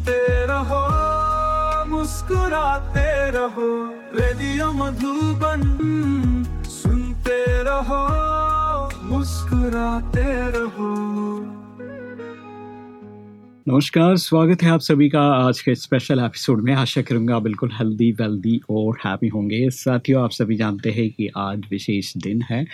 सुनते रहो, मुस्कुराते रहो, रेडियो मधुबन सुनते रहो, मुस्कुराते रहो। नमस्कार, स्वागत है आप सभी का आज के स्पेशल एपिसोड में। आशा करूँगा बिल्कुल हेल्दी वेल्दी और हैप्पी होंगे। साथियों, आप सभी जानते हैं कि आज विशेष दिन है।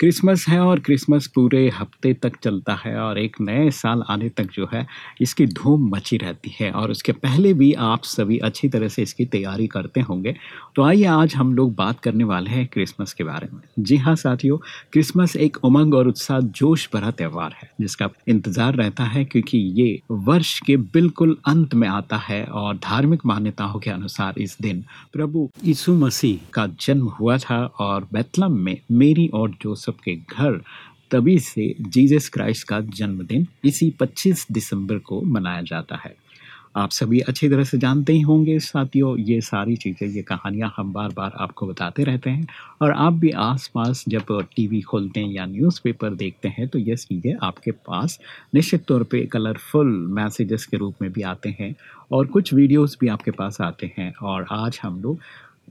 क्रिसमस है और क्रिसमस पूरे हफ़्ते तक चलता है और एक नए साल आने तक जो है, इसकी धूम मची रहती है और उसके पहले भी आप सभी अच्छी तरह से इसकी तैयारी करते होंगे। तो आइए आज हम लोग बात करने वाले हैं क्रिसमस के बारे में। जी हाँ साथियों, क्रिसमस एक उमंग और उत्साह जोश भरा त्यौहार है, जिसका इंतज़ार रहता है क्योंकि ये वर्ष के बिल्कुल अंत में आता है और धार्मिक मान्यताओं के अनुसार इस दिन प्रभु यीशु मसीह का जन्म हुआ था और बैतलम में मेरी और जोसफ के घर, तभी से जीसस क्राइस्ट का जन्मदिन इसी 25 दिसंबर को मनाया जाता है। आप सभी अच्छी तरह से जानते ही होंगे, साथियों, ये सारी चीज़ें, ये कहानियाँ हम बार बार आपको बताते रहते हैं और आप भी आसपास जब टीवी खोलते हैं या न्यूज़पेपर देखते हैं तो ये चीज़ें आपके पास निश्चित तौर पे कलरफुल मैसेजेस के रूप में भी आते हैं और कुछ वीडियोस भी आपके पास आते हैं और आज हम लोग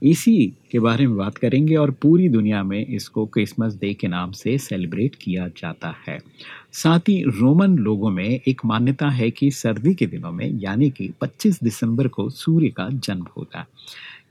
इसी के बारे में बात करेंगे और पूरी दुनिया में इसको क्रिसमस डे के नाम से सेलिब्रेट किया जाता है। साथ ही रोमन लोगों में एक मान्यता है कि सर्दी के दिनों में, यानी कि 25 दिसंबर को सूर्य का जन्म होता है।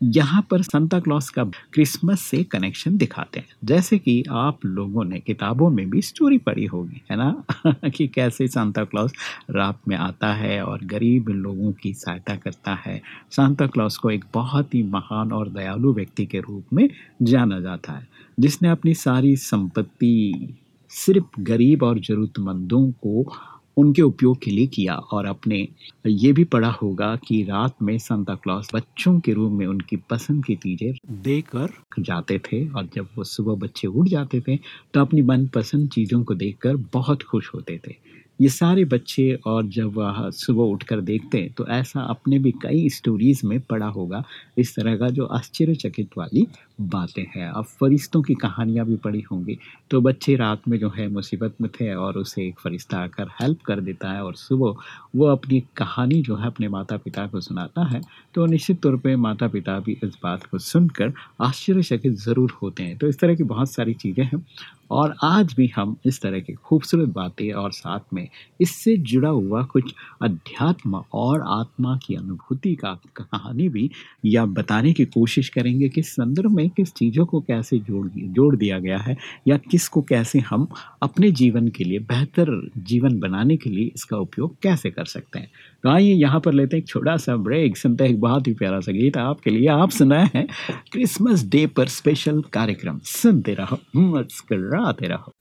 यहाँ पर संता क्लॉस का क्रिसमस से कनेक्शन दिखाते हैं। जैसे कि आप लोगों ने किताबों में भी स्टोरी पढ़ी होगी, है ना? कि कैसे सांता क्लॉस रात में आता है और गरीब लोगों की सहायता करता है। सांता क्लॉस को एक बहुत ही महान और दयालु व्यक्ति के रूप में जाना जाता है, जिसने अपनी सारी संपत्ति सिर्फ़ गरीब और ज़रूरतमंदों को उनके उपयोग के लिए किया और अपने ये भी पढ़ा होगा कि रात में संता क्लॉस बच्चों के रूप में उनकी पसंद की चीज़ें देकर जाते थे और जब वो सुबह बच्चे उठ जाते थे तो अपनी मनपसंद चीज़ों को देखकर बहुत खुश होते थे। ये सारे बच्चे और जब वह सुबह उठकर देखते हैं तो ऐसा अपने भी कई स्टोरीज में पढ़ा होगा इस तरह का जो आश्चर्यचकित वाली बातें हैं। अब फरिश्तों की कहानियाँ भी पढ़ी होंगी। तो बच्चे रात में जो है मुसीबत में थे और उसे एक फरिश्ता आकर हेल्प कर देता है और सुबह वो अपनी कहानी जो है अपने माता पिता को सुनाता है। तो निश्चित तौर पर माता पिता भी इस बात को सुनकर आश्चर्यचकित ज़रूर होते हैं। तो इस तरह की बहुत सारी चीज़ें हैं और आज भी हम इस तरह की खूबसूरत बातें और साथ में इससे जुड़ा हुआ कुछ अध्यात्म और आत्मा की अनुभूति का कहानी भी या बताने की कोशिश करेंगे कि संदर्भ में किस चीज़ों को कैसे जोड़ जोड़ दिया गया है या किसको कैसे हम अपने जीवन के लिए, बेहतर जीवन बनाने के लिए इसका उपयोग कैसे कर सकते हैं? तो आइए यहाँ पर लेते हैं एक छोटा सा ब्रेक सुनते हैं एक बहुत ही प्यारा सा गीत आपके लिए। आप सुनाए हैं क्रिसमस डे पर स्पेशल कार्यक्रम। सुनते रहो, मुस्कराते रहो।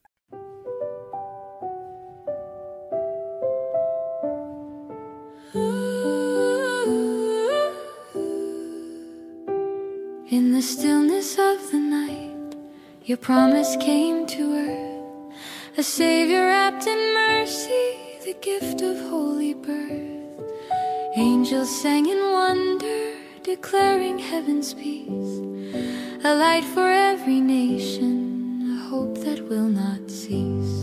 Of the night, your promise came to earth. A savior wrapped in mercy, the gift of holy birth. Angels sang in wonder, declaring heaven's peace. A light for every nation, a hope that will not cease.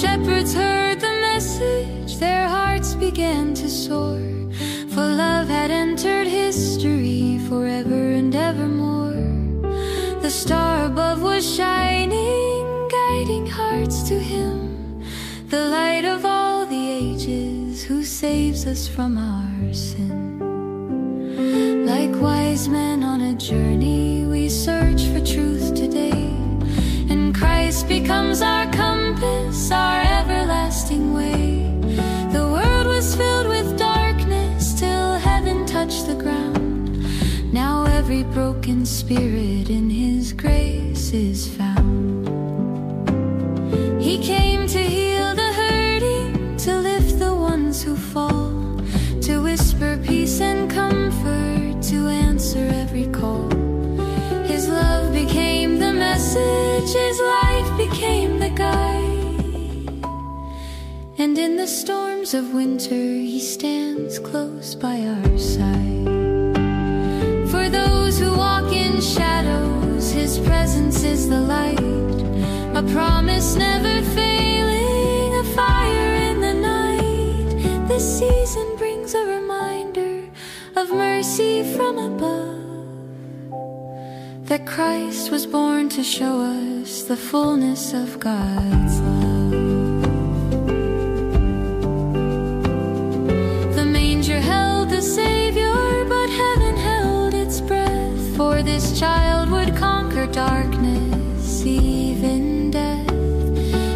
Shepherds heard the message, their hearts began to soar. For love had entered history forever and evermore. The star above was shining, guiding hearts to Him. The light of all the ages, who saves us from our sin. Like wise men on a journey, we search for truth today. And Christ becomes our compass, our broken spirit in his grace is found. He came to heal the hurting, to lift the ones who fall, to whisper peace and comfort, to answer every call. His love became the message, his life became the guide. And in the storms of winter, he stands close by our side. For those who are his presence is the light. A promise never failing, a fire in the night. This season brings a reminder of mercy from above. That Christ was born to show us the fullness of God's love. Darkness, even death.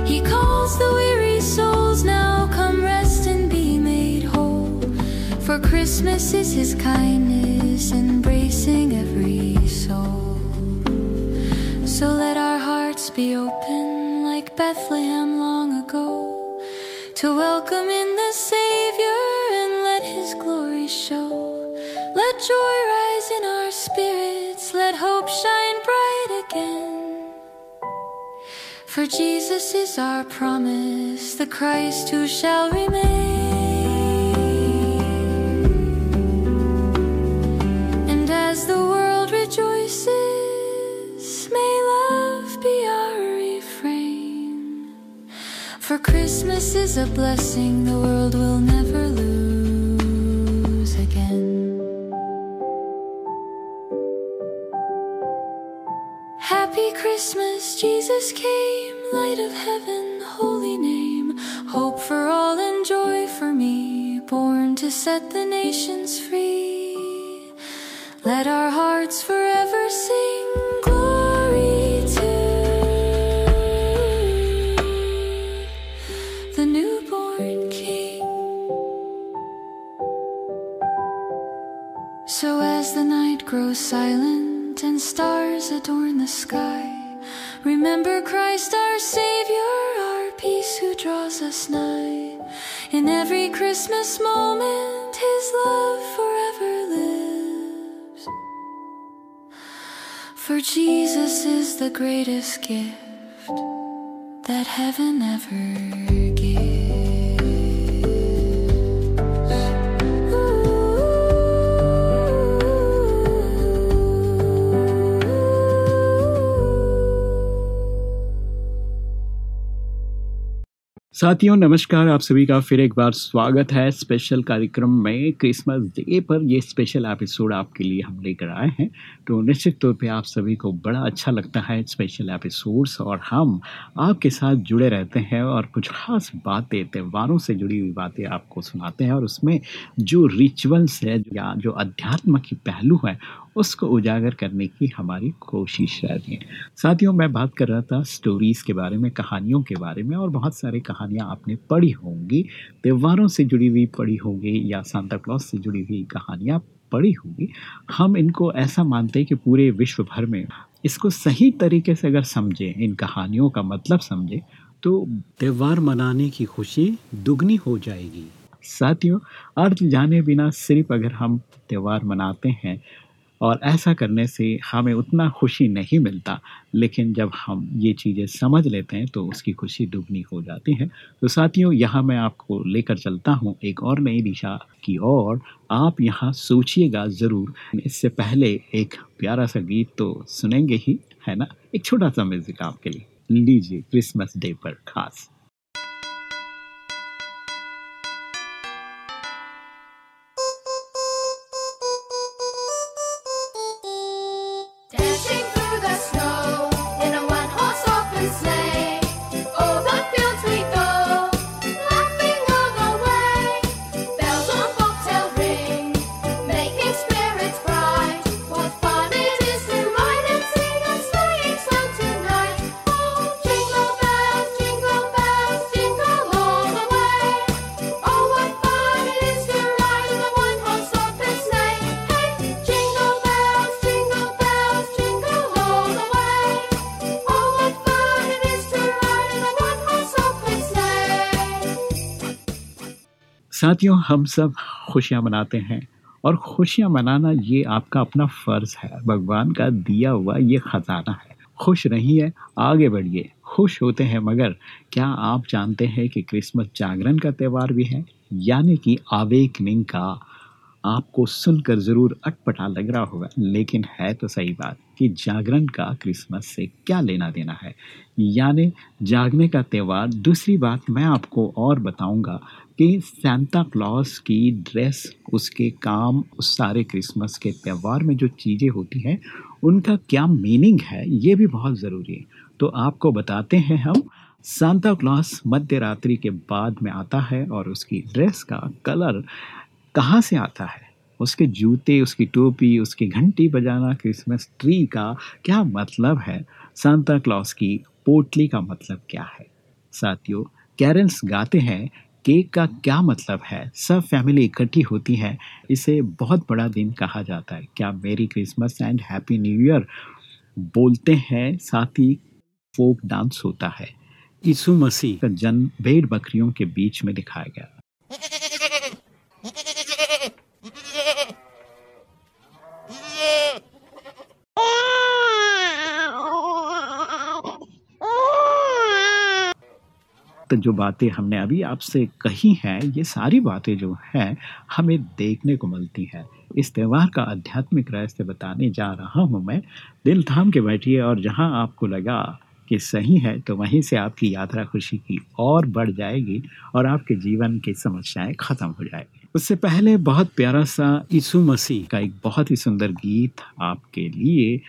He calls the weary souls now, come rest and be made whole. For Christmas is his kindness, embracing every soul. So let our hearts be open like Bethlehem long ago to welcome in the Savior and let His glory show. Let joy For Jesus is our promise, the Christ who shall remain. And as the world rejoices, may love be our refrain. For Christmas is a blessing the world will never lose Happy Christmas, Jesus came, light of heaven, holy name, hope for all and joy for me, born to set the nations free. Let our hearts forever sing the sky, remember Christ our Savior, our peace who draws us nigh. In every Christmas moment, His love forever lives. For Jesus is the greatest gift that heaven ever साथियों, नमस्कार। आप सभी का फिर एक बार स्वागत है special कार्यक्रम में क्रिसमस डे पर। ये स्पेशल एपिसोड आपके लिए हम लेकर आए हैं। तो निश्चित तौर पे आप सभी को बड़ा अच्छा लगता है स्पेशल एपिसोड्स और हम आपके साथ जुड़े रहते हैं और कुछ खास बातें, त्योहारों से जुड़ी हुई बातें आपको सुनाते हैं और उसमें जो रिचुअल्स है या जो अध्यात्म की पहलू है उसको उजागर करने की हमारी कोशिश रहती है। साथियों, मैं बात कर रहा था स्टोरीज़ के बारे में, कहानियों के बारे में, और बहुत सारी कहानियाँ आपने पढ़ी होंगी। त्योहारों से जुड़ी हुई पढ़ी होंगी या सांता क्लॉज से जुड़ी हुई कहानियाँ पढ़ी होंगी। हम इनको ऐसा मानते हैं कि पूरे विश्व भर में इसको सही तरीके से अगर समझें, इन कहानियों का मतलब समझें तो त्यौहार मनाने की खुशी दुगनी हो जाएगी। साथियों अर्थ जाने बिना सिर्फ़ अगर हम त्यौहार मनाते हैं और ऐसा करने से हमें उतना खुशी नहीं मिलता। लेकिन जब हम ये चीज़ें समझ लेते हैं तो उसकी खुशी दुगनी हो जाती है। तो साथियों, यहाँ मैं आपको लेकर चलता हूँ एक और नई दिशा की ओर। आप यहाँ सोचिएगा ज़रूर, इससे पहले एक प्यारा सा गीत तो सुनेंगे ही, है ना? एक छोटा सा म्यूज़िक आपके लिए। लीजिए क्रिसमस डे पर खास। साथियों, हम सब खुशियाँ मनाते हैं और खुशियाँ मनाना ये आपका अपना फ़र्ज़ है। भगवान का दिया हुआ ये खजाना है। खुश रहिए, आगे बढ़िए। खुश होते हैं मगर क्या आप जानते हैं कि क्रिसमस जागरण का त्यौहार भी है? यानी कि आवेकनिंग का आपको सुनकर ज़रूर अटपटा लग रहा होगा। लेकिन है तो सही बात कि जागरण का क्रिसमस से क्या लेना देना है? यानी जागने का त्यौहार, दूसरी बात मैं आपको और बताऊँगा कि सांता क्लॉस की ड्रेस उसके काम उस सारे क्रिसमस के त्यौहार में जो चीज़ें होती हैं, उनका क्या मीनिंग है, ये भी बहुत ज़रूरी है। तो आपको बताते हैं हम सांता क्लॉस मध्य रात्रि के बाद में आता है और उसकी ड्रेस का कलर कहाँ से आता है? उसके जूते, उसकी टोपी, उसकी घंटी बजाना क्रिसमस ट्री का क्या मतलब है? सांता क्लॉस की पोटली का मतलब क्या है? साथियों कैरल्स गाते हैं केक का क्या मतलब है? सब फैमिली इकट्ठी होती है। इसे बहुत बड़ा दिन कहा जाता है। क्या merry Christmas and happy new year बोलते हैं साथ ही फोक डांस होता है। यीशु मसीह। का जन्म भेड़ बकरियों के बीच में दिखाया गया। जो बातें हमने अभी आपसे कही हैं, ये सारी बातें जो हैं, हमें देखने को मिलती हैं। इस त्यौहार का आध्यात्मिक रहस्य बताने जा रहा हूँ मैं। दिल थाम के बैठिए और जहाँ आपको लगा कि सही है तो वहीं से आपकी यात्रा खुशी की और बढ़ जाएगी और आपके जीवन की समस्याएँ खत्म हो जाएगी। उससे पहले बहुत प्यारा सा यीशु मसीह का एक बहुत ही सुंदर गीत आपके लिए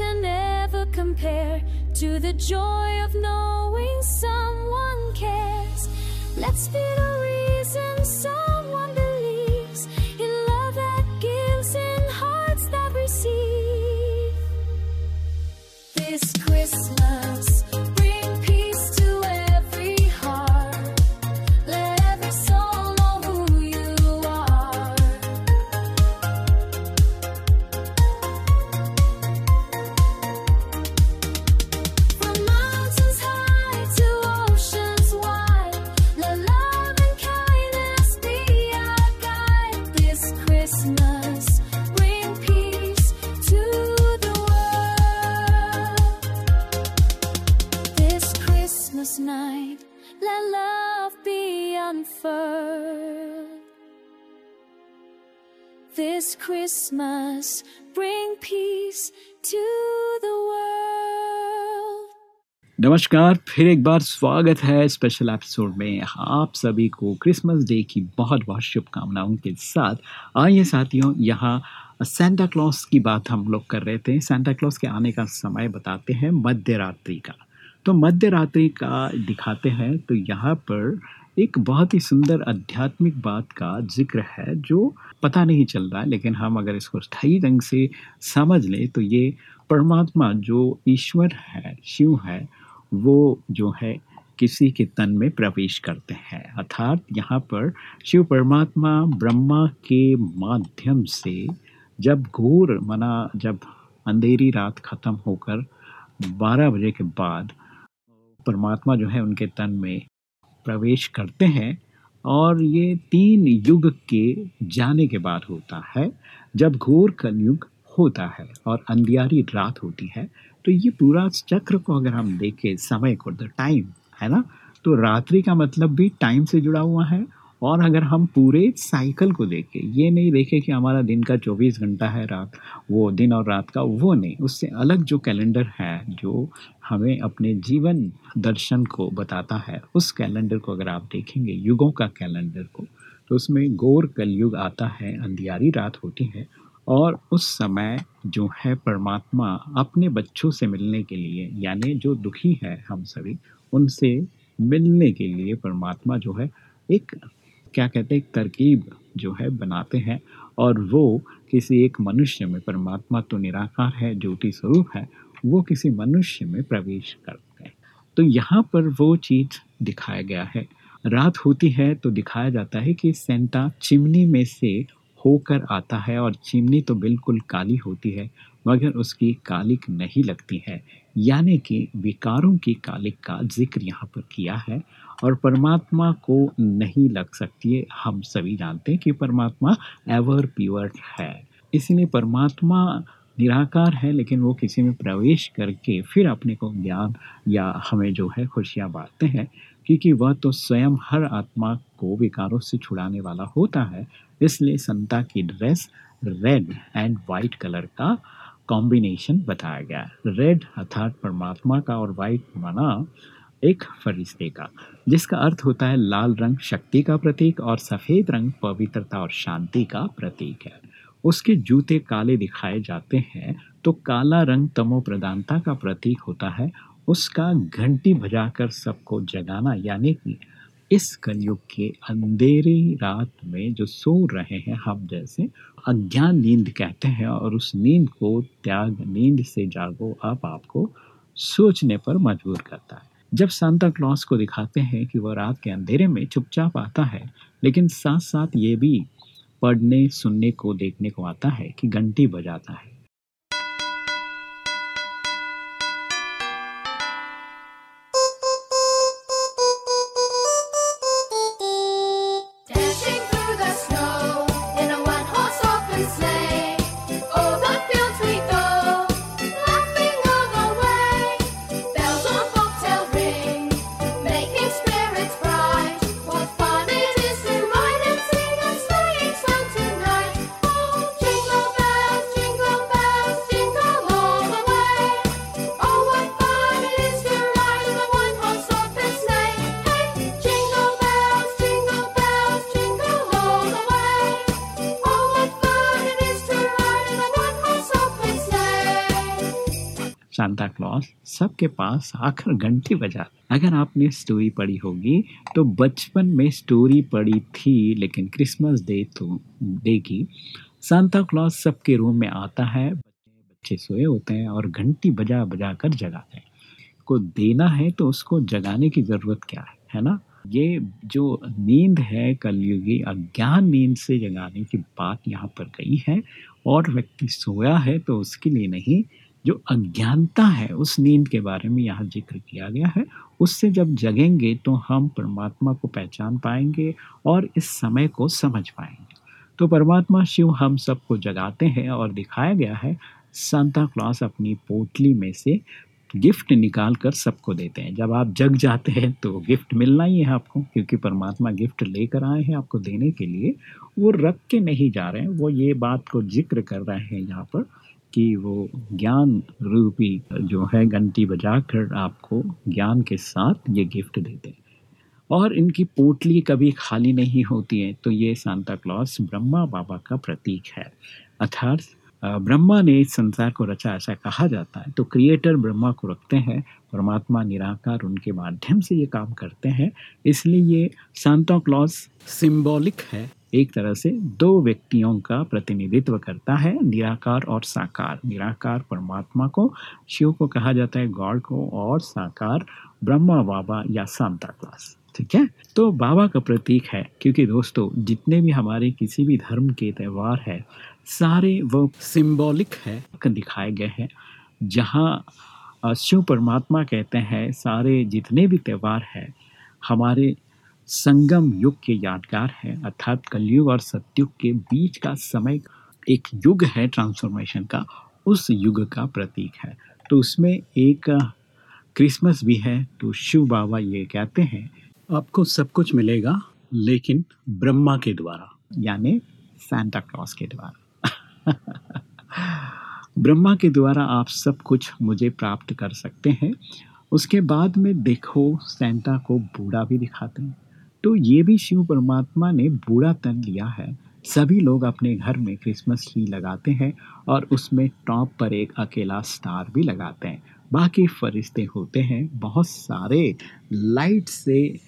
can ever compare to the joy of knowing someone cares. Let's be the reason someone Christmas, bring peace to the world. नमस्कार फिर एक बार स्वागत है स्पेशल एपिसोड में। आप सभी को क्रिसमस डे की बहुत बहुत शुभकामनाओं के साथ। आइए साथियों यहाँ सेंटा क्लॉस की बात हम लोग कर रहे थे। सेंटा क्लॉस के आने का समय बताते हैं मध्य रात्रि का। तो मध्य रात्रि का दिखाते हैं तो यहाँ पर एक बहुत ही सुंदर आध्यात्मिक बात का ज़िक्र है, जो पता नहीं चल रहा है, लेकिन हम अगर इसको सही ढंग से समझ लें तो ये परमात्मा जो ईश्वर है, शिव है, वो जो है, किसी के तन में प्रवेश करते हैं। अर्थात यहाँ पर शिव परमात्मा ब्रह्मा के माध्यम से जब घोर मना, जब अंधेरी रात खत्म होकर 12 बजे के बाद परमात्मा जो है, उनके तन में प्रवेश करते हैं और ये तीन युग के जाने के बाद होता है। जब घोर कलयुग होता है और अंधियारी रात होती है तो ये पूरा चक्र को अगर हम देखें, समय को द टाइम है ना? तो रात्रि का मतलब भी टाइम से जुड़ा हुआ है और अगर हम पूरे साइकिल को देखें, ये नहीं देखें कि हमारा दिन का 24 घंटा है, रात वो दिन और रात का वो नहीं, उससे अलग जो कैलेंडर है, जो हमें अपने जीवन दर्शन को बताता है, उस कैलेंडर को अगर आप देखेंगे, युगों का कैलेंडर को तो उसमें गौर कलयुग आता है, अंधियारी रात होती है और उस समय जो है परमात्मा अपने बच्चों से मिलने के लिए, यानी जो दुखी है हम सभी, उनसे मिलने के लिए परमात्मा जो है एक क्या कहते हैं, तरकीब जो है बनाते हैं और वो किसी एक मनुष्य में, परमात्मा तो निराकार है, ज्योति स्वरूप है, वो किसी मनुष्य में प्रवेश करते हैं। तो यहाँ पर वो चीज़ दिखाया गया है। रात होती है तो दिखाया जाता है कि सेंटा चिमनी में से होकर आता है और चिमनी तो बिल्कुल काली होती है, मगर उसकी कालिक नहीं लगती है। यानी कि विकारों की कालिक का ज़िक्र यहाँ पर किया है और परमात्मा को नहीं लग सकती है। हम सभी जानते हैं कि परमात्मा एवर प्योर है। इसीलिए परमात्मा निराकार है, लेकिन वो किसी में प्रवेश करके फिर अपने को ज्ञान या हमें जो है खुशियाँ बांटते हैं, क्योंकि वह तो स्वयं हर आत्मा को विकारों से छुड़ाने वाला होता है। इसलिए संता की dress red and white colour का कॉम्बिनेशन बताया गया। रेड अर्थात परमात्मा का और वाइट माना एक फरिश्ते का, जिसका अर्थ होता है लाल रंग शक्ति का प्रतीक और सफ़ेद रंग पवित्रता और शांति का प्रतीक है। उसके जूते काले दिखाए जाते हैं तो काला रंग तमो प्रधानता का प्रतीक होता है। उसका घंटी बजाकर सबको जगाना, यानी कि इस कलयुग के अंधेरी रात में जो सो रहे हैं, हम जैसे अज्ञान नींद कहते हैं और उस नींद को त्याग, नींद से जागो अब आप आपको सोचने पर मजबूर करता है। जब सांता क्लॉस को दिखाते हैं कि वह रात के अंधेरे में चुपचाप आता है, लेकिन साथ साथ ये भी पढ़ने, सुनने को, देखने को आता है कि घंटी बजाता है। सबके पास आखिर घंटी बजा अगर आपने स्टोरी पढ़ी होगी तो बचपन में स्टोरी पढ़ी थी, लेकिन क्रिसमस डे तो डे की सांता क्लॉस सबके रूम में आता है, बच्चे सोए होते हैं और घंटी बजा बजा कर जगाते हैं। को देना है तो उसको जगाने की ज़रूरत क्या है है ना? ये जो नींद है कलयुगी, अज्ञान नींद से जगाने की बात यहाँ पर गई है, और व्यक्ति सोया है तो उसके लिए नहीं जो अज्ञानता है, उस नींद के बारे में यहाँ ज़िक्र किया गया है। उससे जब जगेंगे तो हम परमात्मा को पहचान पाएँगे और इस समय को समझ पाएँगे। तो परमात्मा शिव हम सबको जगाते हैं और दिखाया गया है सांता क्लॉस अपनी पोटली में से गिफ्ट निकाल कर सबको देते हैं। जब आप जग जाते हैं तो गिफ्ट मिलना ही है आपको, क्योंकि परमात्मा गिफ्ट लेकर आए हैं आपको देने के लिए। वो रख के नहीं जा रहे हैं, वो ये बात को ज़िक्र कर रहे हैं यहाँ पर। कि वो ज्ञान रूपी जो है घंटी बजाकर आपको ज्ञान के साथ ये गिफ्ट देते हैं। और इनकी पोटली कभी खाली नहीं होती है तो ये सांता क्लॉस ब्रह्मा बाबा का प्रतीक है। अर्थात ब्रह्मा ने इस संसार को रचा ऐसा कहा जाता है तो क्रिएटर ब्रह्मा को रखते हैं, परमात्मा निराकार उनके माध्यम से ये काम करते हैं। इसलिए ये सांता क्लॉस सिंबॉलिक है। एक तरह से दो व्यक्तियों का प्रतिनिधित्व करता है, निराकार और साकार। निराकार परमात्मा को, शिव को कहा जाता है, गॉड को, और साकार ब्रह्मा, बाबा या सांता क्लॉस। ठीक है? तो बाबा का प्रतीक है, क्योंकि दोस्तों, जितने भी हमारे किसी भी धर्म के त्यौहार है, सारे वो सिंबॉलिक है, दिखाए गए हैं, जहाँ शिव परमात्मा कहते हैं, सारे जितने भी त्यौहार है, हमारे संगम युग के यादगार है अर्थात कलयुग और सत्युग के बीच का समय एक युग है ट्रांसफॉर्मेशन का उस युग का प्रतीक है। तो उसमें एक क्रिसमस भी है तो शिव बाबा ये कहते हैं। आपको सब कुछ मिलेगा लेकिन ब्रह्मा के द्वारा। यानी सैंटा क्लॉस के द्वारा। ब्रह्मा के द्वारा आप सब कुछ मुझे प्राप्त कर सकते हैं। उसके बाद में देखो सैंटा को बूढ़ा भी दिखाते हैं। तो ये भी शिव परमात्मा ने बूढ़ा तन लिया है। सभी लोग अपने घर में क्रिसमस ट्री लगाते हैं और उसमें टॉप पर एक अकेला स्टार भी लगाते हैं। बाकी फरिश्ते होते हैं बहुत सारे। लाइट से,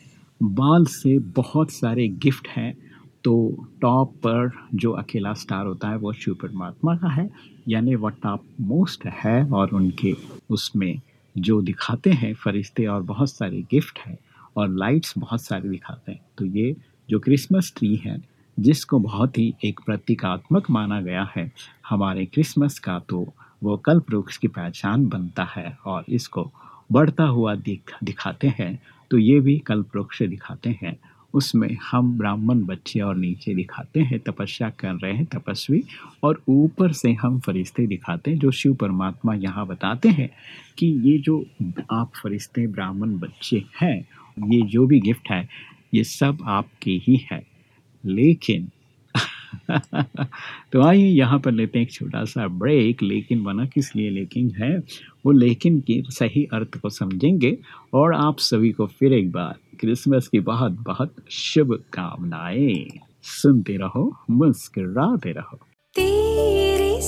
बाल से बहुत सारे गिफ्ट हैं। तो टॉप पर जो अकेला स्टार होता है वो शिव परमात्मा का है, यानी वो टॉप मोस्ट है और उनके उसमें जो दिखाते हैं फरिश्ते और बहुत सारे गिफ्ट हैं। और लाइट्स बहुत सारे दिखाते हैं। तो ये जो क्रिसमस ट्री है, जिसको बहुत ही एक प्रतीकात्मक माना गया है, हमारे क्रिसमस का तो वो कल्प वृक्ष की पहचान बनता है और इसको बढ़ता हुआ दिख, दिखाते हैं। तो ये भी कल्प वृक्ष दिखाते हैं। उसमें हम ब्राह्मण बच्चे और नीचे दिखाते हैं, तपस्या कर रहे हैं तपस्वी और ऊपर से हम फरिश्ते दिखाते हैं, जो शिव परमात्मा यहाँ बताते हैं कि ये जो आप फरिश्ते ब्राह्मण बच्चे हैं ये जो भी गिफ्ट है, ये सब आपके ही है। लेकिन तो आइए यहाँ पर लेते हैं एक छोटा सा ब्रेक लेकिन बना किस लिए लेकिन है? वो लेकिन के सही अर्थ को समझेंगे और आप सभी को फिर एक बार क्रिसमस की बहुत बहुत शुभकामनाएँ। सुनते रहो, मुस्कराते रहो। तेरे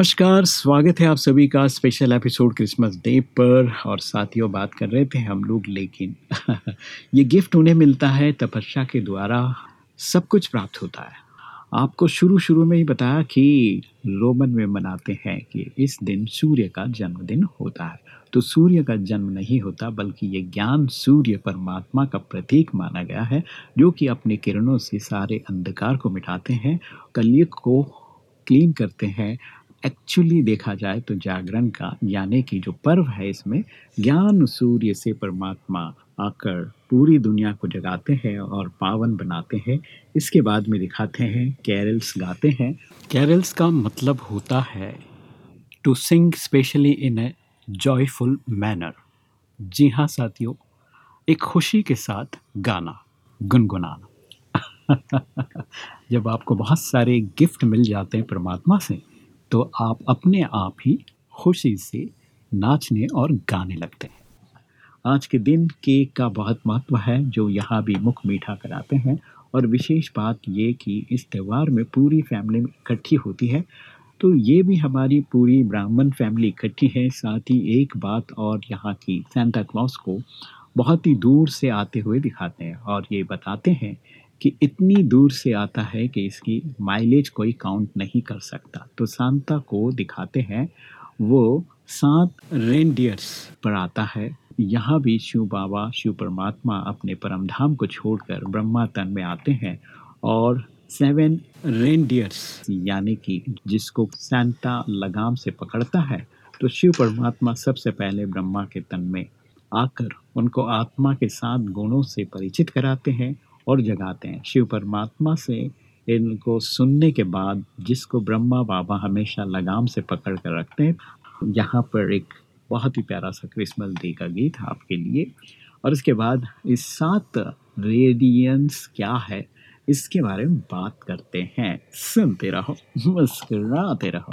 नमस्कार, स्वागत है आप सभी का स्पेशल एपिसोड क्रिसमस डे पर। और साथियों, बात कर रहे थे हम लोग, लेकिन ये गिफ्ट उन्हें मिलता है तपस्या के द्वारा, सब कुछ प्राप्त होता है। आपको शुरू शुरू में ही बताया कि रोमन में मनाते हैं कि इस दिन सूर्य का जन्मदिन होता है। तो सूर्य का जन्म नहीं होता, बल्कि ये ज्ञान सूर्य परमात्मा का प्रतीक माना गया है, जो कि अपने किरणों से सारे अंधकार को मिटाते हैं, कलयुग को क्लीन करते हैं एक्चुअली देखा जाए तो जागरण का, यानी कि जो पर्व है इसमें, ज्ञान सूर्य से परमात्मा आकर पूरी दुनिया को जगाते हैं और पावन बनाते हैं। इसके बाद में दिखाते हैं, कैरल्स गाते हैं। कैरल्स का मतलब होता है to sing specially in a joyful manner जी हाँ साथियों, एक खुशी के साथ गाना, गुनगुनाना। जब आपको बहुत सारे गिफ्ट मिल जाते हैं परमात्मा से तो आप अपने आप ही खुशी से नाचने और गाने लगते हैं। आज के दिन केक का बहुत महत्व है, जो यहाँ भी मुख मीठा कराते हैं। और विशेष बात ये कि इस त्यौहार में पूरी फैमिली इकट्ठी होती है। तो ये भी हमारी पूरी ब्राह्मण फैमिली इकट्ठी है। साथ ही एक बात और यहाँ की सेंटा क्लॉस को बहुत ही दूर से आते हुए दिखाते हैं। और ये बताते हैं कि इतनी दूर से आता है कि इसकी माइलेज कोई काउंट नहीं कर सकता। तो सांता को दिखाते हैं, वो सात रेंडियर्स पर आता है। यहाँ भी शिव बाबा, शिव परमात्मा अपने परम धाम को छोड़कर ब्रह्मा तन में आते हैं और सेवन रेंडियर्स यानी कि जिसको सैंटा लगाम से पकड़ता है तो शिव परमात्मा सबसे पहले ब्रह्मा के तन में आकर उनको आत्मा के साथ गुणों से परिचित कराते हैं और जगाते हैं। शिव परमात्मा से इनको सुनने के बाद जिसको ब्रह्मा बाबा हमेशा लगाम से पकड़ कर रखते हैं, यहाँ पर एक बहुत ही प्यारा सा क्रिसमस डे का गीत आपके लिए। और इसके बाद इस सात रेडियंस क्या है, इसके बारे में बात करते हैं। सुनते रहो, मुस्कराते रहो।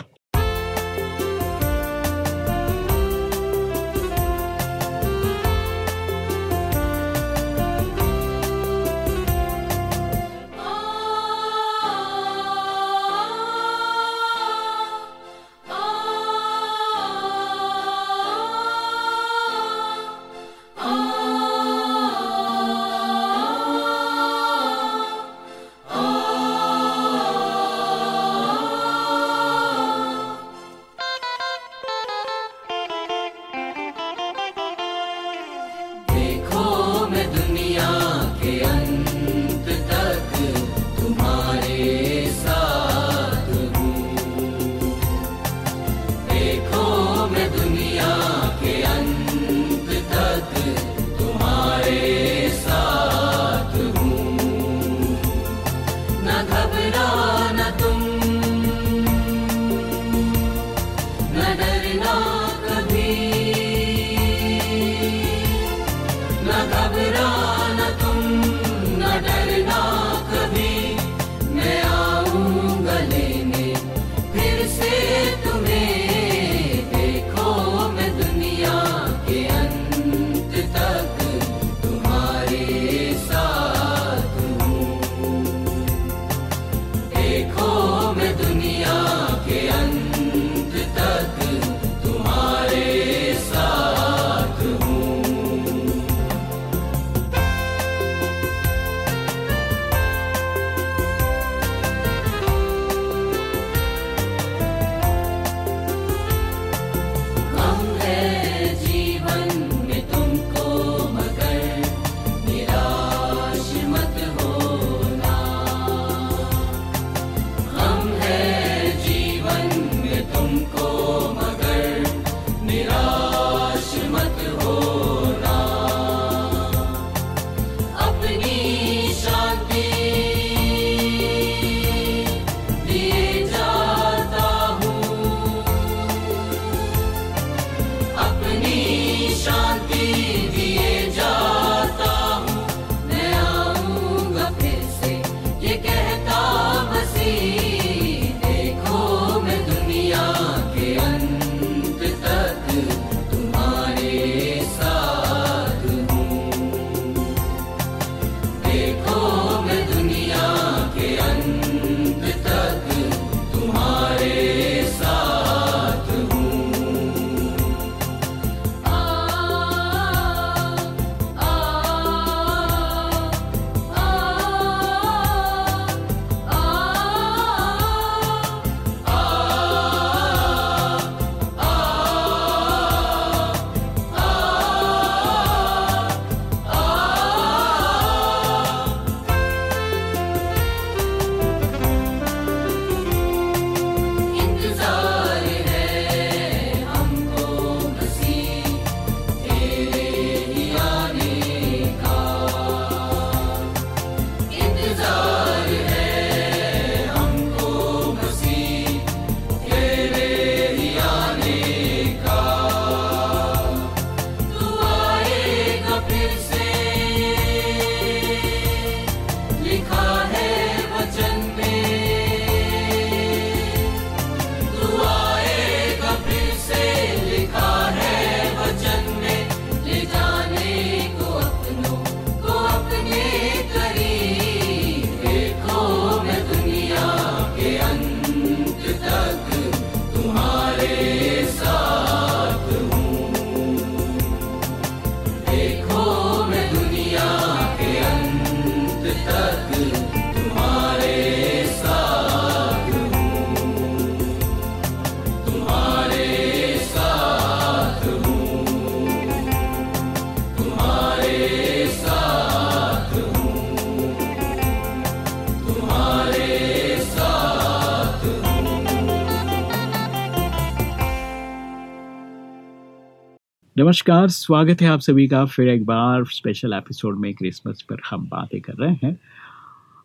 नमस्कार स्वागत है आप सभी का फिर एक बार स्पेशल एपिसोड में क्रिसमस पर हम बातें कर रहे हैं।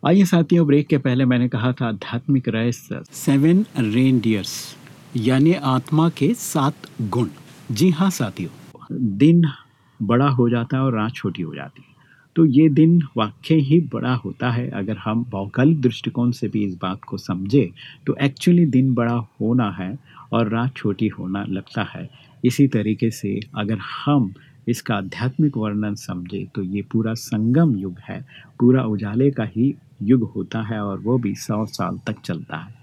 आइए साथियों ब्रेक के पहले मैंने कहा था आध्यात्मिक रहस्य। सेवन रेनडियर्स यानी आत्मा के सात गुण। जी हाँ साथियों। दिन बड़ा हो जाता है और रात छोटी हो जाती है। तो ये दिन वाकई ही बड़ा होता है। अगर हम भौगोलिक दृष्टिकोण से भी इस बात को समझे तो एक्चुअली दिन बड़ा होना है और रात छोटी होना लगता है। इसी तरीके से अगर हम इसका आध्यात्मिक वर्णन समझे तो ये पूरा संगम युग है। पूरा उजाले का ही युग होता है और वो भी सौ साल तक चलता है।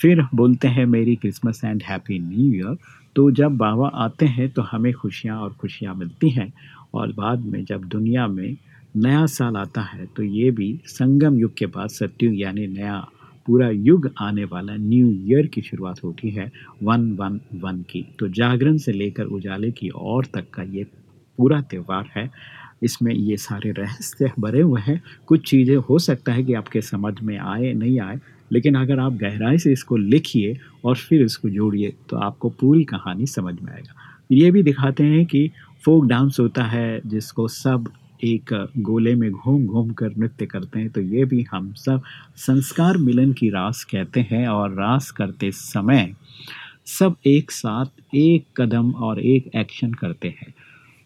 फिर बोलते हैं, merry Christmas and happy new year. तो जब बाबा आते हैं तो हमें खुशियाँ और खुशियाँ मिलती हैं। और बाद में जब दुनिया में नया साल आता है तो ये भी संगम युग के बाद सत्युग, यानी नया पूरा युग आने वाला न्यू ईयर की शुरुआत होती है वन वन वन की। तो जागरण से लेकर उजाले की ओर तक का ये पूरा त्यौहार है। इसमें ये सारे रहस्य भरे हुए हैं। कुछ चीज़ें हो सकता है कि आपके समझ में आए, नहीं आए, लेकिन अगर आप गहराई से इसको लिखिए और फिर इसको जोड़िए तो आपको पूरी कहानी समझ में आएगा। ये भी दिखाते हैं कि फोक डांस होता है, जिसको सब एक गोले में घूम घूम कर नृत्य करते हैं तो ये भी हम सब संस्कार मिलन की रास कहते हैं और रास करते समय सब एक साथ एक कदम और एक एक्शन करते हैं।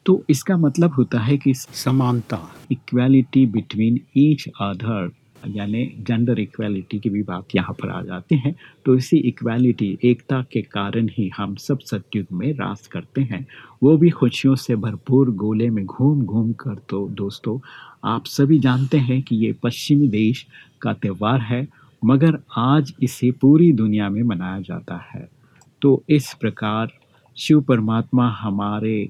तो इसका मतलब होता है कि समानता। इक्वालिटी बिटवीन ईच अदर यानी जेंडर इक्वालिटी की भी बात यहाँ पर आ जाती है। तो इसी इक्वालिटी एकता के कारण ही हम सब सत्युग में रास करते हैं। वो भी खुशियों से भरपूर गोले में घूम घूम कर। तो दोस्तों, आप सभी जानते हैं कि ये पश्चिमी देश का त्यौहार है, मगर आज इसे पूरी दुनिया में मनाया जाता है। तो इस प्रकार शिव परमात्मा हमारे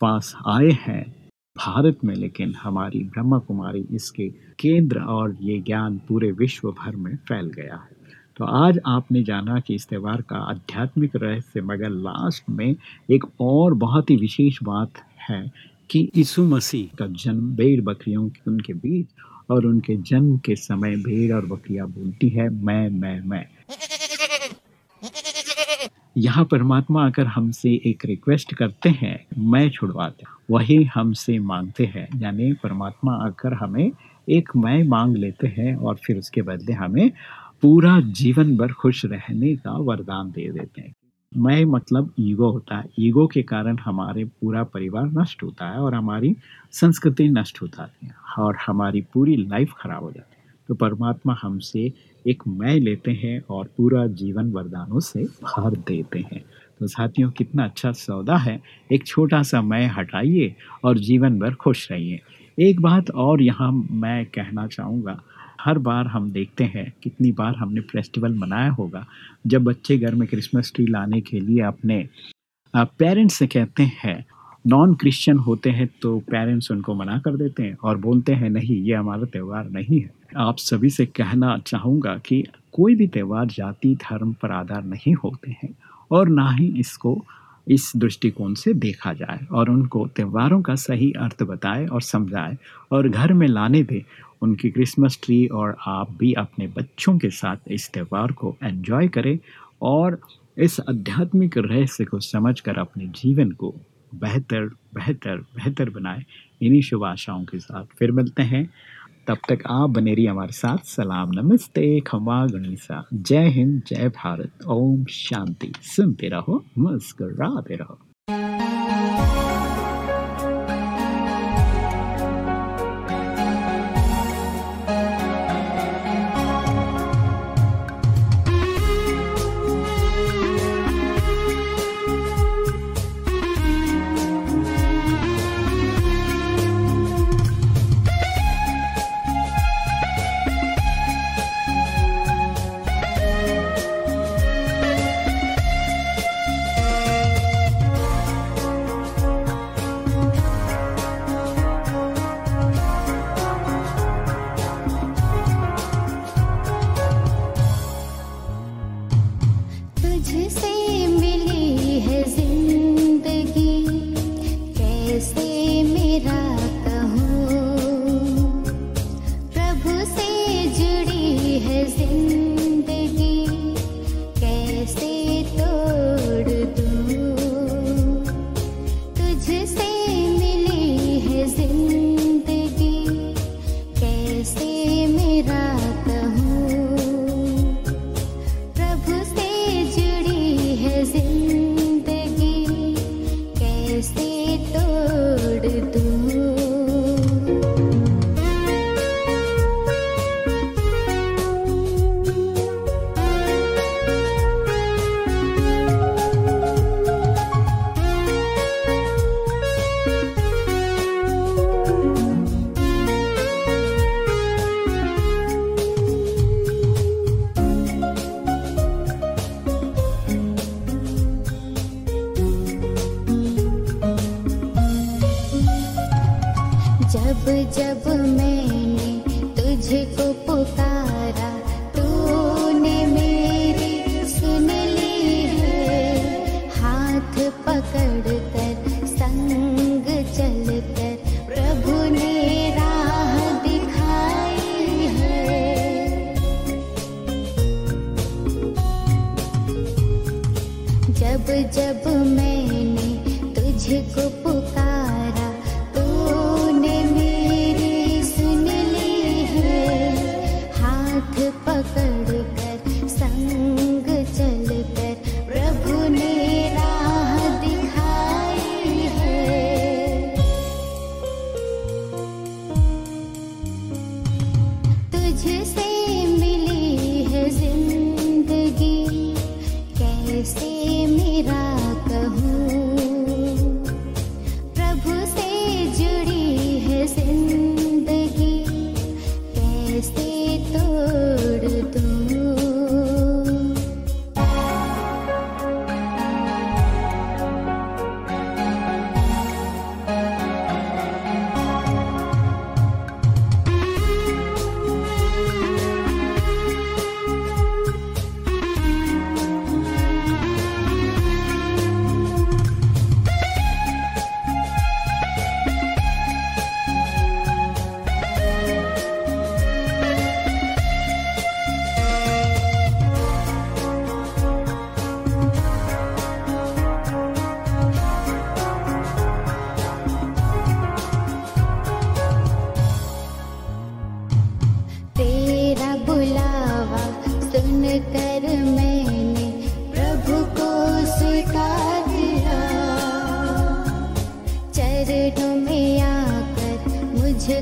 पास आए हैं। भारत में, लेकिन हमारी ब्रह्मा कुमारी इसके केंद्र और ये ज्ञान पूरे विश्व भर में फैल गया है। तो आज आपने जाना कि इस त्यौहार का आध्यात्मिक रहस्य, मगर लास्ट में एक और बहुत ही विशेष बात है कि यीशु मसीह का जन्म, भेड़ बकरियों के, उनके बीच और उनके जन्म के समय भेड़ और बकरियाँ बोलती है, मैं मैं मैं। यहाँ परमात्मा अगर हमसे एक रिक्वेस्ट करते हैं, मैं छुड़वाते वही हमसे मांगते हैं। यानी परमात्मा अगर हमें एक मैं मांग लेते हैं और फिर उसके बदले हमें पूरा जीवन भर खुश रहने का वरदान दे देते हैं। मैं मतलब ईगो होता है। ईगो के कारण हमारे पूरा परिवार नष्ट होता है और हमारी संस्कृति नष्ट हो जाती है और हमारी पूरी लाइफ खराब हो जाती है। तो परमात्मा हमसे एक मैं लेते हैं और पूरा जीवन वरदानों से भर देते हैं। तो साथियों, कितना अच्छा सौदा है। एक छोटा सा मैं हटाइए और जीवन भर खुश रहिए। एक बात और यहाँ मैं कहना चाहूँगा। हर बार हम देखते हैं कितनी बार हमने फेस्टिवल मनाया होगा। जब बच्चे घर में क्रिसमस ट्री लाने के लिए अपने पेरेंट्स से कहते हैं नॉन क्रिश्चियन होते हैं तो पेरेंट्स उनको मना कर देते हैं और बोलते हैं, नहीं, ये हमारा त्यौहार नहीं है। आप सभी से कहना चाहूँगा कि कोई भी त्यौहार जाति, धर्म पर आधार नहीं होते हैं और ना ही इसको, इस दृष्टिकोण से देखा जाए और उनको त्योहारों का सही अर्थ बताए और समझाए और घर में लाने दें। उनकी क्रिसमस ट्री और आप भी अपने बच्चों के साथ इस त्यौहार को एन्जॉय करें और इस आध्यात्मिक रहस्य को समझकर अपने जीवन को बेहतर बेहतर बेहतर बनाए। इन्हीं शुभ आशाओं के साथ फिर मिलते हैं। तब तक आप बने रहिए हमारे साथ। सलाम, नमस्ते खमा गणिसा। जय हिंद, जय भारत। ओम शांति। सुनते रहो, मुस्कुराते रहो। पकड़ कर संग चल